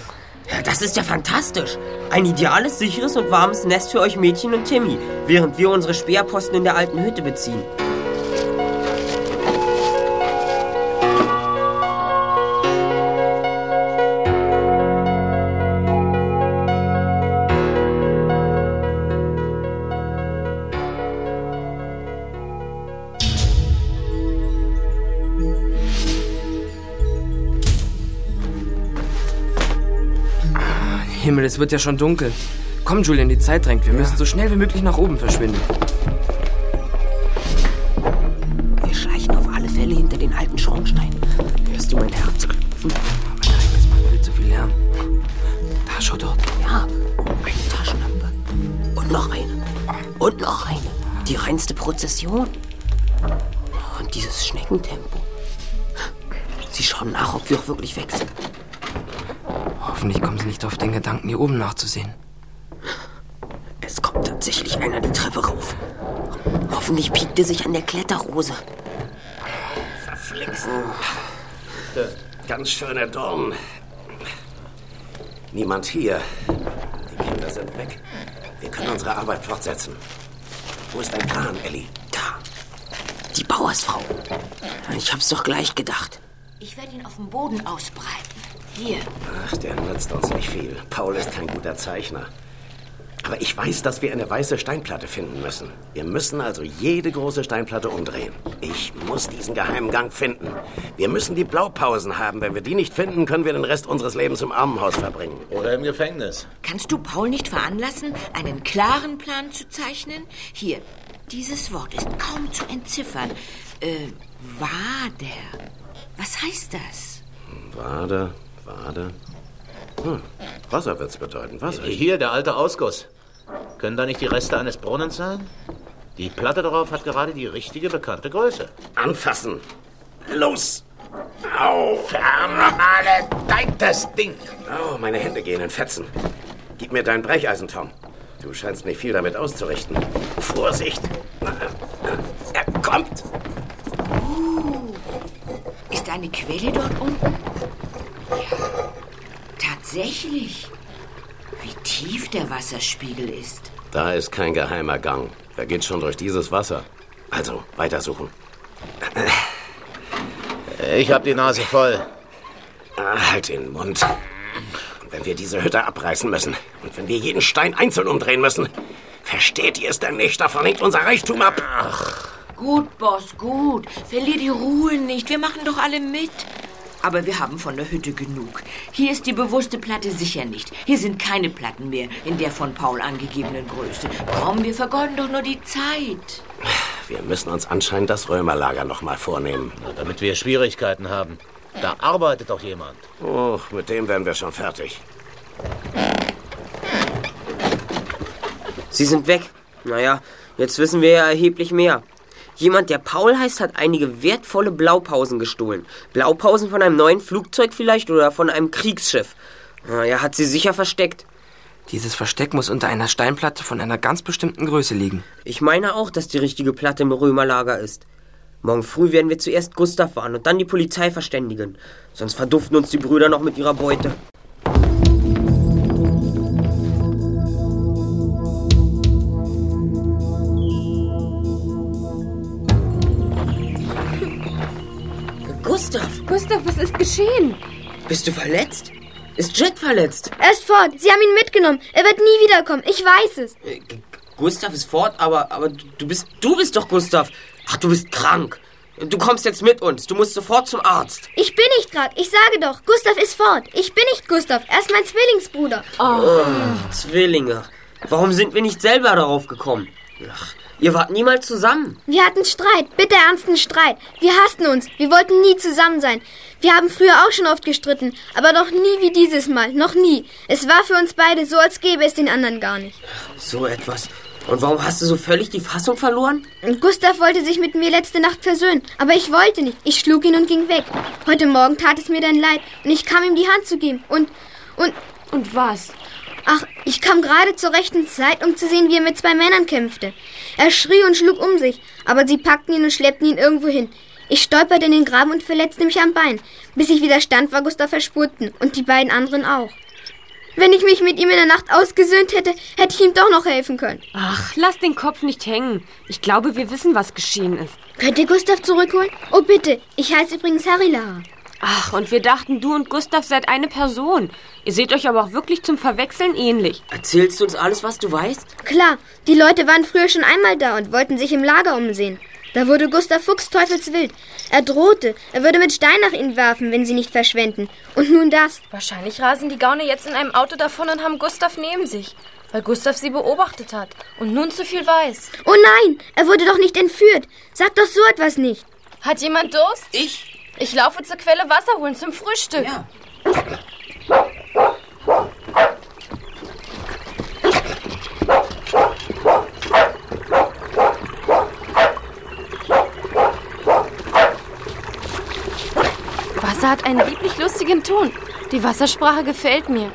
Ja, das ist ja fantastisch. Ein ideales, sicheres und warmes Nest für euch Mädchen und Timmy, während wir unsere Speerposten in der alten Hütte beziehen. Himmel, es wird ja schon dunkel. Komm, Julian, die Zeit drängt. Wir müssen so schnell wie möglich nach oben verschwinden. Wir schleichen auf alle Fälle hinter den alten Schornstein. Hörst du mein Herz klopfen? Aber nein, das macht viel zu viel Lärm. Da, schau dort. Ja, eine Taschenlampe. Und noch eine. Und noch eine. Die reinste Prozession. Und dieses Schneckentempo. Sie schauen nach, ob wir auch wirklich weg sind. Hoffentlich kommen sie nicht auf den Gedanken, hier oben nachzusehen. Es kommt tatsächlich einer die Treppe rauf. Hoffentlich piekt er sich an der Kletterrose. Verflixt. Ganz schöner Dorn. Niemand hier. Die Kinder sind weg. Wir können unsere Arbeit fortsetzen. Wo ist dein Plan, Ellie? Da. Die Bauersfrau. Ich hab's doch gleich gedacht. Ich werde ihn auf dem Boden ausbreiten. Hier. Ach, der nützt uns nicht viel. Paul ist kein guter Zeichner. Aber ich weiß, dass wir eine weiße Steinplatte finden müssen. Wir müssen also jede große Steinplatte umdrehen. Ich muss diesen geheimen Gang finden. Wir müssen die Blaupausen haben. Wenn wir die nicht finden, können wir den Rest unseres Lebens im Armenhaus verbringen. Oder im Gefängnis. Kannst du Paul nicht veranlassen, einen klaren Plan zu zeichnen? Hier, dieses Wort ist kaum zu entziffern. Äh, Wader. Was heißt das? Wade, Wade. Hm, Wasser wird's bedeuten. Wasser. Hier, der alte Ausguss. Können da nicht die Reste eines Brunnens sein? Die Platte darauf hat gerade die richtige bekannte Größe. Anfassen. Los! Au! Vermaledeiktes Ding. Oh, meine Hände gehen in Fetzen. Gib mir dein Brecheisen, Tom. Du scheinst nicht viel damit auszurichten. Vorsicht! Er kommt! Ist eine Quelle dort unten? Tatsächlich. Wie tief der Wasserspiegel ist. Da ist kein geheimer Gang. Er geht schon durch dieses Wasser. Also, weitersuchen. Ich hab die Nase voll. Ah, halt den Mund. Und wenn wir diese Hütte abreißen müssen und wenn wir jeden Stein einzeln umdrehen müssen, versteht ihr es denn nicht? Davon hängt unser Reichtum ab. Ach. Gut, Boss, gut. Verlier die Ruhe nicht. Wir machen doch alle mit. Aber wir haben von der Hütte genug. Hier ist die bewusste Platte sicher nicht. Hier sind keine Platten mehr in der von Paul angegebenen Größe. Komm, wir vergeuden doch nur die Zeit. Wir müssen uns anscheinend das Römerlager noch mal vornehmen. Na, damit wir Schwierigkeiten haben. Da arbeitet doch jemand. Oh, mit dem werden wir schon fertig. Sie sind weg. Naja, jetzt wissen wir ja erheblich mehr. Jemand, der Paul heißt, hat einige wertvolle Blaupausen gestohlen. Blaupausen von einem neuen Flugzeug vielleicht oder von einem Kriegsschiff. Er hat sie sicher versteckt. Dieses Versteck muss unter einer Steinplatte von einer ganz bestimmten Größe liegen. Ich meine auch, dass die richtige Platte im Römerlager ist. Morgen früh werden wir zuerst Gustav warnen und dann die Polizei verständigen. Sonst verduften uns die Brüder noch mit ihrer Beute. Gustav! Gustav, was ist geschehen? Bist du verletzt? Ist Jet verletzt? Er ist fort. Sie haben ihn mitgenommen. Er wird nie wiederkommen. Ich weiß es. Äh, Gustav ist fort, aber, aber du bist, du bist doch Gustav. Ach, du bist krank. Du kommst jetzt mit uns. Du musst sofort zum Arzt. Ich bin nicht krank. Ich sage doch, Gustav ist fort. Ich bin nicht Gustav. Er ist mein Zwillingsbruder. Oh, Zwillinge. Warum sind wir nicht selber darauf gekommen? Ach, ihr wart niemals zusammen. Wir hatten Streit. Bitte ernsten Streit. Wir hassten uns. Wir wollten nie zusammen sein. Wir haben früher auch schon oft gestritten, aber doch nie wie dieses Mal. Noch nie. Es war für uns beide so, als gäbe es den anderen gar nicht. So etwas. Und warum hast du so völlig die Fassung verloren? Gustav wollte sich mit mir letzte Nacht versöhnen, aber ich wollte nicht. Ich schlug ihn und ging weg. Heute Morgen tat es mir dann leid und ich kam ihm die Hand zu geben. Und, und... Und was? Ach, ich kam gerade zur rechten Zeit, um zu sehen, wie er mit zwei Männern kämpfte. Er schrie und schlug um sich, aber sie packten ihn und schleppten ihn irgendwo hin. Ich stolperte in den Graben und verletzte mich am Bein. Bis ich wieder stand, war Gustav verschwunden und die beiden anderen auch. Wenn ich mich mit ihm in der Nacht ausgesöhnt hätte, hätte ich ihm doch noch helfen können. Ach, lass den Kopf nicht hängen. Ich glaube, wir wissen, was geschehen ist. Könnt ihr Gustav zurückholen? Oh bitte, ich heiße übrigens Harry Lara. Ach, und wir dachten, du und Gustav seid eine Person. Ihr seht euch aber auch wirklich zum Verwechseln ähnlich. Erzählst du uns alles, was du weißt? Klar, die Leute waren früher schon einmal da und wollten sich im Lager umsehen. Da wurde Gustav Fuchs teufelswild. Er drohte, er würde mit Stein nach ihnen werfen, wenn sie nicht verschwenden. Und nun das. Wahrscheinlich rasen die Gauner jetzt in einem Auto davon und haben Gustav neben sich, weil Gustav sie beobachtet hat und nun zu viel weiß. Oh nein, er wurde doch nicht entführt. Sag doch so etwas nicht. Hat jemand Durst? Ich? Ich laufe zur Quelle Wasser holen zum Frühstück. Ja. Wasser hat einen lieblich lustigen Ton. Die Wassersprache gefällt mir.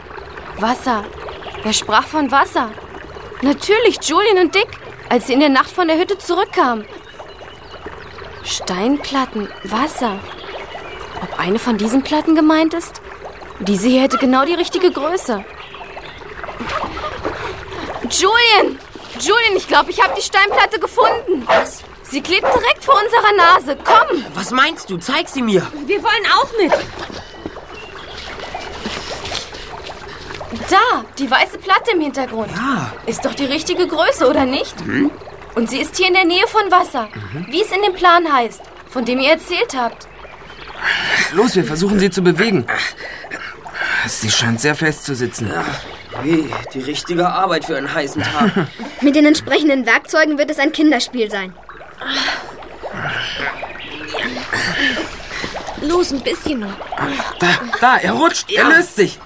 Wasser. Wer sprach von Wasser? Natürlich Julian und Dick, als sie in der Nacht von der Hütte zurückkamen. Steinplatten, Wasser. Ob eine von diesen Platten gemeint ist? Diese hier hätte genau die richtige Größe. Julian! Julian, ich glaube, ich habe die Steinplatte gefunden. Was? Sie klebt direkt vor unserer Nase. Komm! Was meinst du? Zeig sie mir. Wir wollen auch mit. Da, die weiße Platte im Hintergrund. Ja. Ist doch die richtige Größe, oder nicht? Mhm. Und sie ist hier in der Nähe von Wasser, wie es in dem Plan heißt, von dem ihr erzählt habt. Los, wir versuchen sie zu bewegen. Sie scheint sehr fest zu sitzen. Wie, die richtige Arbeit für einen heißen Tag. Mit den entsprechenden Werkzeugen wird es ein Kinderspiel sein. Los, ein bisschen noch. Da, da, er rutscht, er löst sich.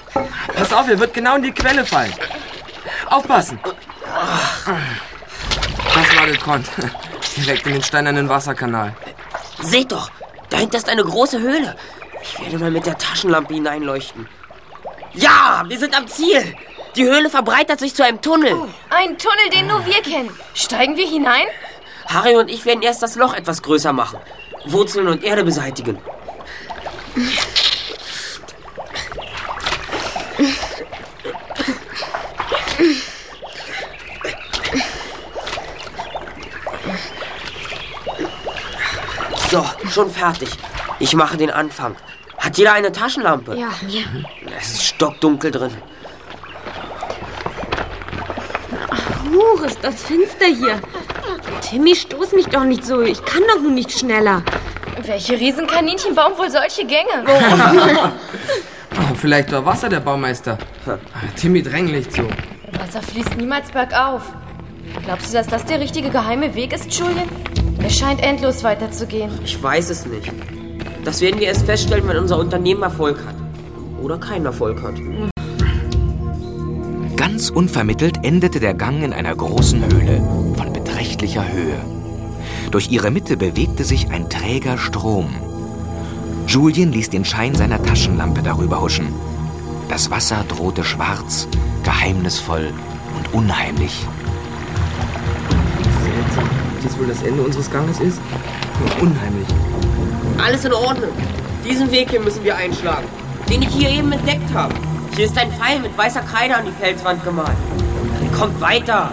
Pass auf, er wird genau in die Quelle fallen. Aufpassen. Das war gekonnt. Direkt in den steinernen Wasserkanal. Seht doch, dahinter ist eine große Höhle. Ich werde mal mit der Taschenlampe hineinleuchten. Ja, wir sind am Ziel. Die Höhle verbreitert sich zu einem Tunnel. Ein Tunnel, den nur wir kennen. Steigen wir hinein? Harry und ich werden erst das Loch etwas größer machen. Wurzeln und Erde beseitigen. So, schon fertig. Ich mache den Anfang. Hat jeder eine Taschenlampe? Ja. ja. Es ist stockdunkel drin. Huch, ist das finster hier. Timmy, stoß mich doch nicht so. Ich kann doch nun nicht schneller. Welche Riesenkaninchen bauen wohl solche Gänge? Oh, vielleicht war Wasser der Baumeister. Timmy dränglich zu. Wasser fließt niemals bergauf. Glaubst du, dass das der richtige geheime Weg ist, Julian? Es scheint endlos weiterzugehen. Ich weiß es nicht. Das werden wir erst feststellen, wenn unser Unternehmen Erfolg hat. Oder keinen Erfolg hat. Ganz unvermittelt endete der Gang in einer großen Höhle von beträchtlicher Höhe. Durch ihre Mitte bewegte sich ein träger Strom. Julien ließ den Schein seiner Taschenlampe darüber huschen. Das Wasser drohte schwarz, geheimnisvoll und unheimlich. Dies wohl das Ende unseres Ganges ist? Unheimlich. Alles in Ordnung. Diesen Weg hier müssen wir einschlagen, den ich hier eben entdeckt habe. Hier ist ein Pfeil mit weißer Kreide an die Felswand gemalt. Kommt weiter.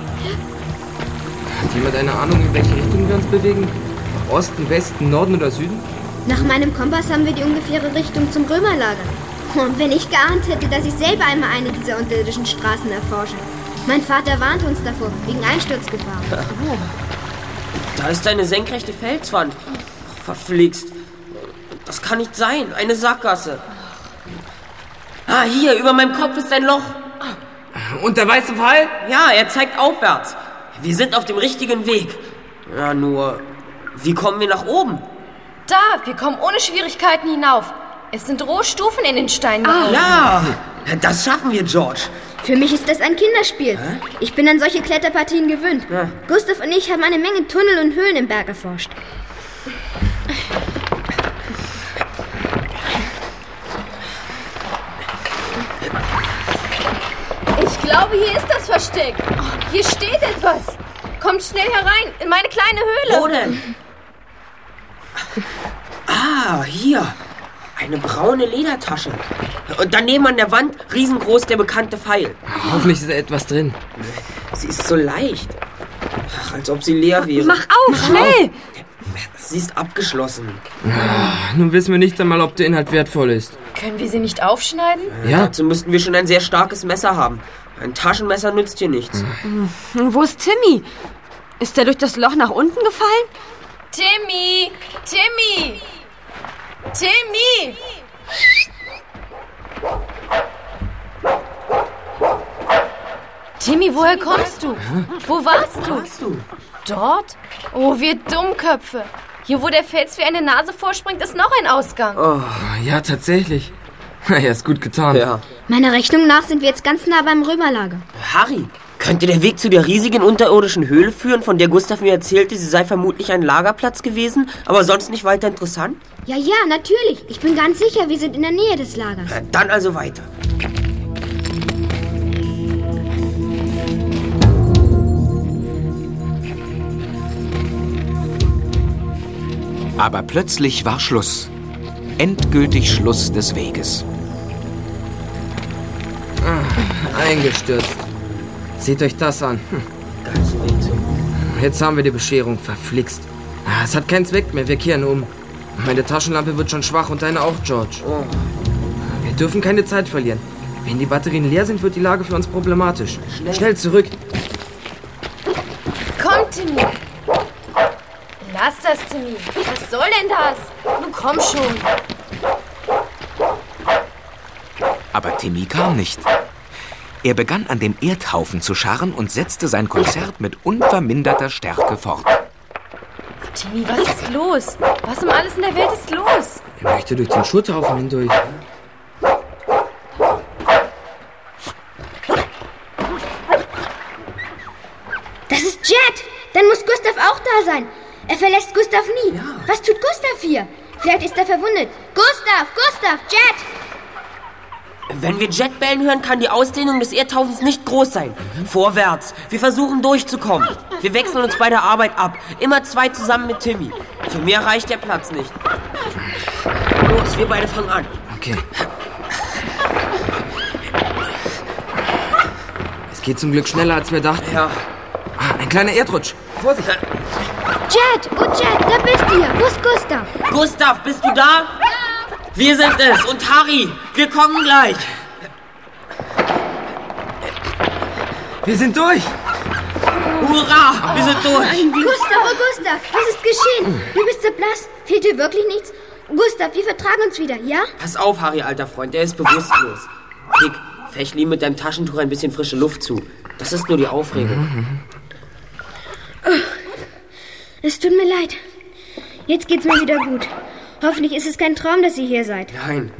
Hat jemand eine Ahnung, in welche Richtung wir uns bewegen? Osten, Westen, Norden oder Süden? Nach meinem Kompass haben wir die ungefähre Richtung zum Römerlager. Und wenn ich geahnt hätte, dass ich selber einmal eine dieser unterirdischen Straßen erforsche. Mein Vater warnt uns davor, wegen Einsturzgefahr. Da ist eine senkrechte Felswand. Verflixt. Das kann nicht sein. Eine Sackgasse. Ah, hier, über meinem Kopf ist ein Loch. Und der weiße Pfeil? Ja, er zeigt aufwärts. Wir sind auf dem richtigen Weg. Ja, nur, wie kommen wir nach oben? Da, wir kommen ohne Schwierigkeiten hinauf. Es sind rohe Stufen in den Steinen. Ah, ja, das schaffen wir, George. Für mich ist das ein Kinderspiel. Ich bin an solche Kletterpartien gewöhnt. Ja. Gustav und ich haben eine Menge Tunnel und Höhlen im Berg erforscht. Ich glaube, hier ist das Versteck. Hier steht etwas. Kommt schnell herein in meine kleine Höhle. Wo denn? Ah, hier. Eine braune Ledertasche. Und daneben an der Wand riesengroß der bekannte Pfeil. Hoffentlich ist da etwas drin. Sie ist so leicht. Ach, als ob sie leer wäre. Mach auf, schnell! Sie ist abgeschlossen. Ah, Nun wissen wir nicht einmal, ob der Inhalt wertvoll ist. Können wir sie nicht aufschneiden? Ja. Dazu müssten wir schon ein sehr starkes Messer haben. Ein Taschenmesser nützt hier nichts. Und wo ist Timmy? Ist er durch das Loch nach unten gefallen? Timmy! Timmy! Timmy! Timmy, woher kommst du? Wo warst du? Dort? Oh, wir Dummköpfe. Hier, wo der Fels wie eine Nase vorspringt, ist noch ein Ausgang. Oh, ja, tatsächlich. Naja, ist gut getan. Ja. Meiner Rechnung nach sind wir jetzt ganz nah beim Römerlager. Harry, könnte der Weg zu der riesigen unterirdischen Höhle führen, von der Gustav mir erzählte, sie sei vermutlich ein Lagerplatz gewesen, aber sonst nicht weiter interessant? Ja, ja, natürlich. Ich bin ganz sicher, wir sind in der Nähe des Lagers. Na, Dann also weiter. Aber plötzlich war Schluss. Endgültig Schluss des Weges. Eingestürzt. Seht euch das an. Hm. Jetzt haben wir die Bescherung verflixt. Ah, Es hat keinen Zweck mehr, wir kehren um. Meine Taschenlampe wird schon schwach und deine auch, George. Wir dürfen keine Zeit verlieren. Wenn die Batterien leer sind, wird die Lage für uns problematisch. Schnell, zurück. Komm, Timmy. Lass das, Timmy. Was soll denn das? Nun komm schon. Aber Timmy kam nicht. Er begann an dem Erdhaufen zu scharren und setzte sein Konzert mit unverminderter Stärke fort. Timmy, was ist los? Was um alles in der Welt ist los? Er möchte durch den Schutthaufen hindurch. Das ist Jet! Dann muss Gustav auch da sein. Er verlässt Gustav nie. Was tut Gustav hier? Vielleicht ist er verwundet. Gustav, Gustav, Jet! Wenn wir Jetbellen hören, kann die Ausdehnung des Erdtaufens nicht groß sein. Vorwärts. Wir versuchen durchzukommen. Wir wechseln uns bei der Arbeit ab. Immer zwei zusammen mit Timmy. Für mehr reicht der Platz nicht. Los, wir beide fangen an. Okay. Es geht zum Glück schneller, als wir dachten. Ja. Ah, ein kleiner Erdrutsch. Vorsicht. Jet, oh Jet, da bist du ja. Wo ist Gustav? Gustav, bist du da? Wir sind es und Harry. Wir kommen gleich. Wir sind durch. Hurra, wir sind durch. Gustav, oh Gustav, was ist geschehen? Du bist so blass. Fehlt dir wirklich nichts? Gustav, wir vertragen uns wieder, ja? Pass auf, Harry, alter Freund, der ist bewusstlos. Dick, fächel ihm mit deinem Taschentuch ein bisschen frische Luft zu. Das ist nur die Aufregung. Es tut mir leid. Jetzt geht's mir wieder gut. Hoffentlich ist es kein Traum, dass ihr hier seid. Nein.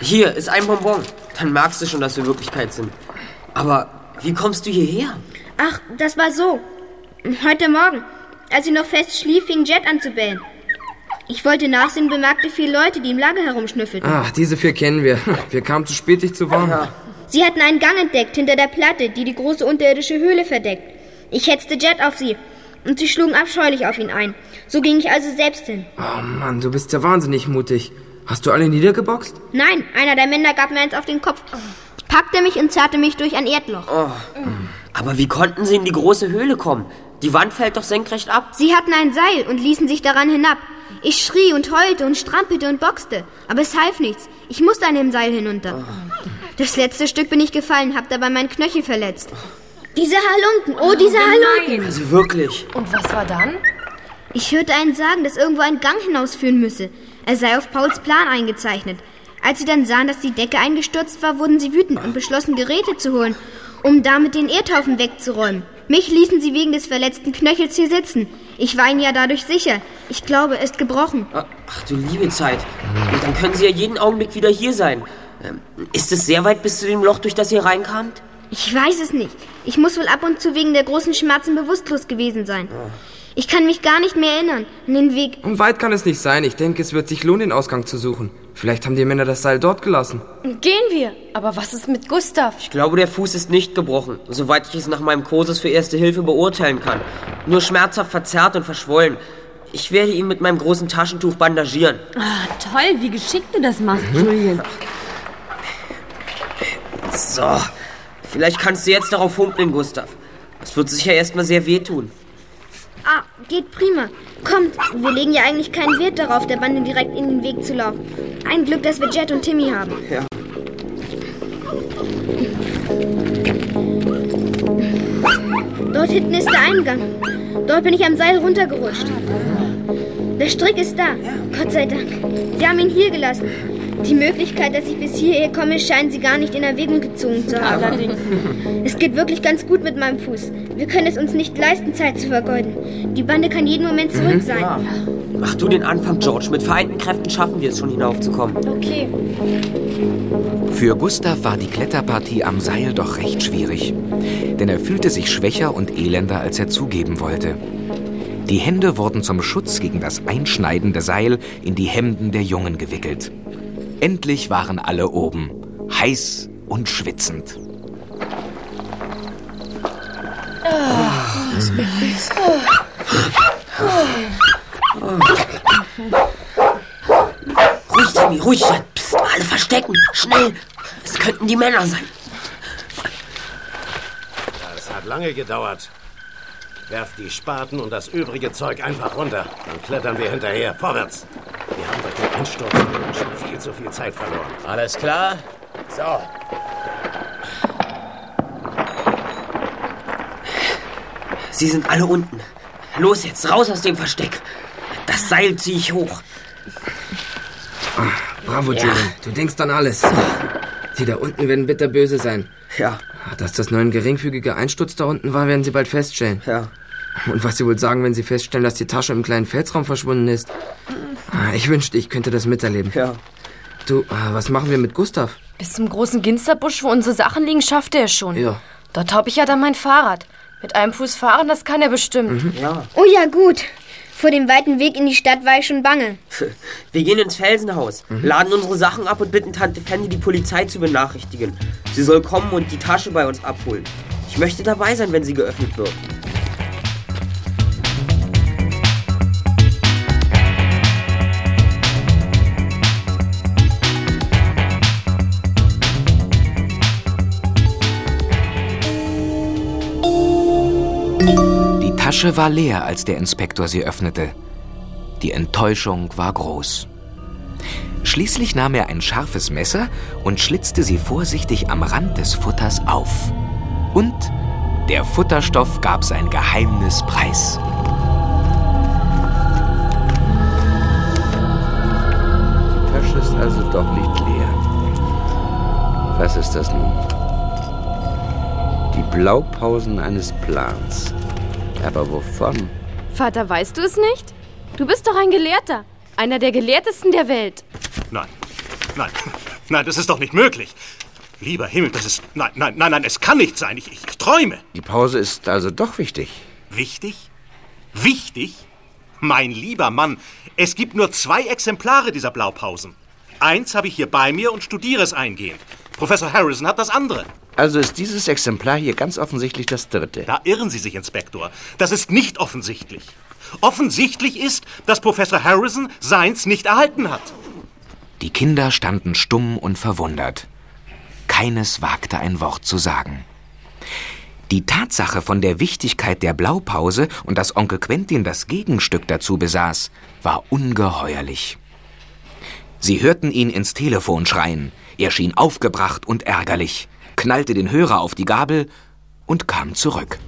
Hier ist ein Bonbon. Dann merkst du schon, dass wir Wirklichkeit sind. Aber wie kommst du hierher? Ach, das war so. Heute Morgen, als ich noch fest schlief, fing Jet an zu bellen. Ich wollte nachsehen und bemerkte viele Leute, die im Lager herumschnüffelten. Ach, diese vier kennen wir. Wir kamen zu spät, dich zu warnen. Sie hatten einen Gang entdeckt hinter der Platte, die die große unterirdische Höhle verdeckt. Ich hetzte Jet auf sie und sie schlugen abscheulich auf ihn ein. So ging ich also selbst hin. Oh Mann, du bist ja wahnsinnig mutig. Hast du alle niedergeboxt? Nein, einer der Männer gab mir eins auf den Kopf, packte mich und zerrte mich durch ein Erdloch. Oh. Aber wie konnten sie in die große Höhle kommen? Die Wand fällt doch senkrecht ab. Sie hatten ein Seil und ließen sich daran hinab. Ich schrie und heulte und strampelte und boxte, aber es half nichts. Ich musste an dem Seil hinunter. Das letzte Stück bin ich gefallen, hab dabei meinen Knöchel verletzt. Diese Halunken, oh, diese Halunken. Also wirklich. Und was war dann? Ich hörte einen sagen, dass irgendwo ein Gang hinausführen müsse. Er sei auf Pauls Plan eingezeichnet. Als sie dann sahen, dass die Decke eingestürzt war, wurden sie wütend und beschlossen, Geräte zu holen, um damit den Erdhaufen wegzuräumen. Mich ließen sie wegen des verletzten Knöchels hier sitzen. Ich war ihnen ja dadurch sicher. Ich glaube, er ist gebrochen. Ach du liebe Zeit. Und dann können sie ja jeden Augenblick wieder hier sein. Ähm, ist es sehr weit bis zu dem Loch, durch das ihr reinkamt? Ich weiß es nicht. Ich muss wohl ab und zu wegen der großen Schmerzen bewusstlos gewesen sein. Ich kann mich gar nicht mehr erinnern an den Weg. Und weit kann es nicht sein. Ich denke, es wird sich lohnen, den Ausgang zu suchen. Vielleicht haben die Männer das Seil dort gelassen. Gehen wir. Aber was ist mit Gustav? Ich glaube, der Fuß ist nicht gebrochen, soweit ich es nach meinem Kursus für Erste Hilfe beurteilen kann. Nur schmerzhaft verzerrt und verschwollen. Ich werde ihn mit meinem großen Taschentuch bandagieren. Ah, toll, wie geschickt du das machst, Julian. So, vielleicht kannst du jetzt darauf humpeln, Gustav. Das wird sicher erstmal sehr wehtun. Ah, geht prima. Kommt, wir legen ja eigentlich keinen Wert darauf, der Bande direkt in den Weg zu laufen. Ein Glück, dass wir Jet und Timmy haben. Ja. Dort hinten ist der Eingang. Dort bin ich am Seil runtergerutscht. Der Strick ist da. Gott sei Dank. Sie haben ihn hier gelassen. Die Möglichkeit, dass ich bis hierher komme, scheinen Sie gar nicht in Erwägung gezogen zu haben. Allerdings. Es geht wirklich ganz gut mit meinem Fuß. Wir können es uns nicht leisten, Zeit zu vergeuden. Die Bande kann jeden Moment zurück sein. Mach du den Anfang, George. Mit vereinten Kräften schaffen wir es schon hinaufzukommen. Okay. Für Gustav war die Kletterpartie am Seil doch recht schwierig, denn er fühlte sich schwächer und elender, als er zugeben wollte. Die Hände wurden zum Schutz gegen das einschneidende Seil in die Hemden der Jungen gewickelt. Endlich waren alle oben, heiß und schwitzend. Ruhig, Timmy, ruhig. Psst, alle verstecken. Schnell. Es könnten die Männer sein. Das hat lange gedauert. Werft die Spaten und das übrige Zeug einfach runter. Dann klettern wir hinterher. Vorwärts. Wir haben durch den Einsturz schon viel zu viel Zeit verloren. Alles klar? So. Sie sind alle unten. Los jetzt, raus aus dem Versteck. Das Seil ziehe ich hoch. Bravo, Ja. Julian. Du denkst an alles. Die da unten werden bitterböse sein. Ja. Dass das nur ein geringfügiger Einsturz da unten war, werden sie bald feststellen. Ja. Und was sie wohl sagen, wenn sie feststellen, dass die Tasche im kleinen Felsraum verschwunden ist. Ah, Ich wünschte, ich könnte das miterleben. Ja. Du, ah, was machen wir mit Gustav? Bis zum großen Ginsterbusch, wo unsere Sachen liegen, schafft er es schon. Ja. Dort hab ich ja dann mein Fahrrad. Mit einem Fuß fahren, das kann er bestimmt. Ja. Oh ja, gut. Vor dem weiten Weg in die Stadt war ich schon bange. Wir gehen ins Felsenhaus, laden unsere Sachen ab und bitten Tante Fanny, die Polizei zu benachrichtigen. Sie soll kommen und die Tasche bei uns abholen. Ich möchte dabei sein, wenn sie geöffnet wird. Tasche war leer, als der Inspektor sie öffnete. Die Enttäuschung war groß. Schließlich nahm er ein scharfes Messer und schlitzte sie vorsichtig am Rand des Futters auf. Und der Futterstoff gab sein Geheimnis preis. Die Tasche ist also doch nicht leer. Was ist das nun? Die Blaupausen eines Plans. Aber wovon? Vater, weißt du es nicht? Du bist doch ein Gelehrter. Einer der gelehrtesten der Welt. Nein, nein, nein, das ist doch nicht möglich. Lieber Himmel, das ist. Nein, nein, nein, nein, es kann nicht sein. Ich, ich, ich träume. Die Pause ist also doch wichtig. Wichtig? Wichtig? Mein lieber Mann, es gibt nur zwei Exemplare dieser Blaupausen. Eins habe ich hier bei mir und studiere es eingehend. Professor Harrison hat das andere. Also ist dieses Exemplar hier ganz offensichtlich das dritte. Da irren Sie sich, Inspektor. Das ist nicht offensichtlich. Offensichtlich ist, dass Professor Harrison seins nicht erhalten hat. Die Kinder standen stumm und verwundert. Keines wagte ein Wort zu sagen. Die Tatsache von der Wichtigkeit der Blaupause und dass Onkel Quentin das Gegenstück dazu besaß, war ungeheuerlich. Sie hörten ihn ins Telefon schreien. Er schien aufgebracht und ärgerlich, knallte den Hörer auf die Gabel und kam zurück.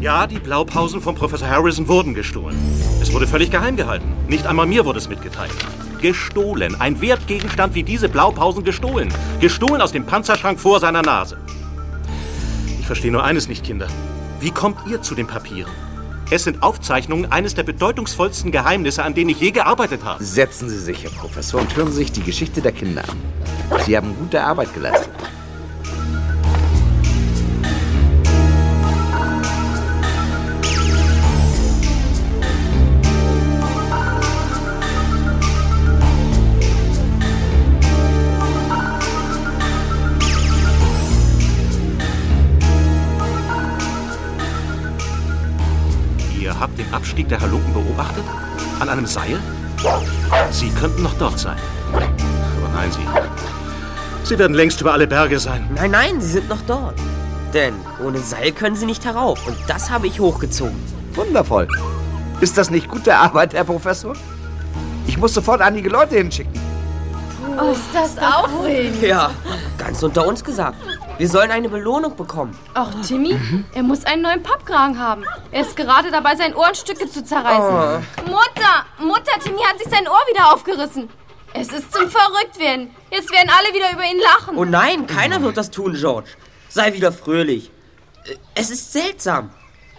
Ja, die Blaupausen von Professor Harrison wurden gestohlen. Es wurde völlig geheim gehalten. Nicht einmal mir wurde es mitgeteilt. Gestohlen. Ein Wertgegenstand wie diese Blaupausen gestohlen. Gestohlen aus dem Panzerschrank vor seiner Nase. Ich verstehe nur eines nicht, Kinder. Wie kommt ihr zu den Papieren? Es sind Aufzeichnungen eines der bedeutungsvollsten Geheimnisse, an denen ich je gearbeitet habe. Setzen Sie sich, Herr Professor, und hören Sie sich die Geschichte der Kinder an. Sie haben gute Arbeit geleistet. Habt den Abstieg der Halunken beobachtet? An einem Seil? Sie könnten noch dort sein. Aber nein, Sie. Sie werden längst über alle Berge sein. Nein, nein, sie sind noch dort. Denn ohne Seil können sie nicht herauf. Und das habe ich hochgezogen. Wundervoll. Ist das nicht gute Arbeit, Herr Professor? Ich muss sofort einige Leute hinschicken. Oh, ist das aufregend. Ja, ganz unter uns gesagt. Wir sollen eine Belohnung bekommen. Ach, Timmy, er muss einen neuen Pappkragen haben. Er ist gerade dabei, sein Ohr in Stücke zu zerreißen. Mutter, Mutter, Timmy hat sich sein Ohr wieder aufgerissen. Es ist zum Verrücktwerden. Jetzt werden alle wieder über ihn lachen. Oh nein, keiner wird das tun, George. Sei wieder fröhlich. Es ist seltsam.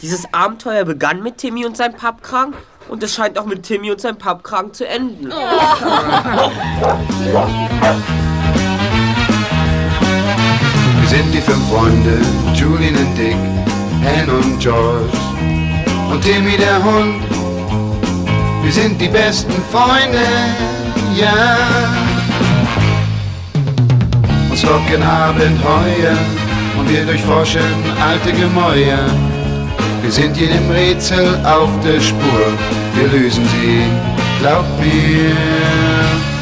Dieses Abenteuer begann mit Timmy und seinem Pappkragen und es scheint auch mit Timmy und seinem Pappkragen zu enden. Wir sind die fünf Freunde, Julian und Dick, Ann und George und Timmy der Hund. Wir sind die besten Freunde, ja. Uns locken Abenteuer und wir durchforschen alte Gemäuer. Wir sind jedem Rätsel auf der Spur, wir lösen sie, glaub mir.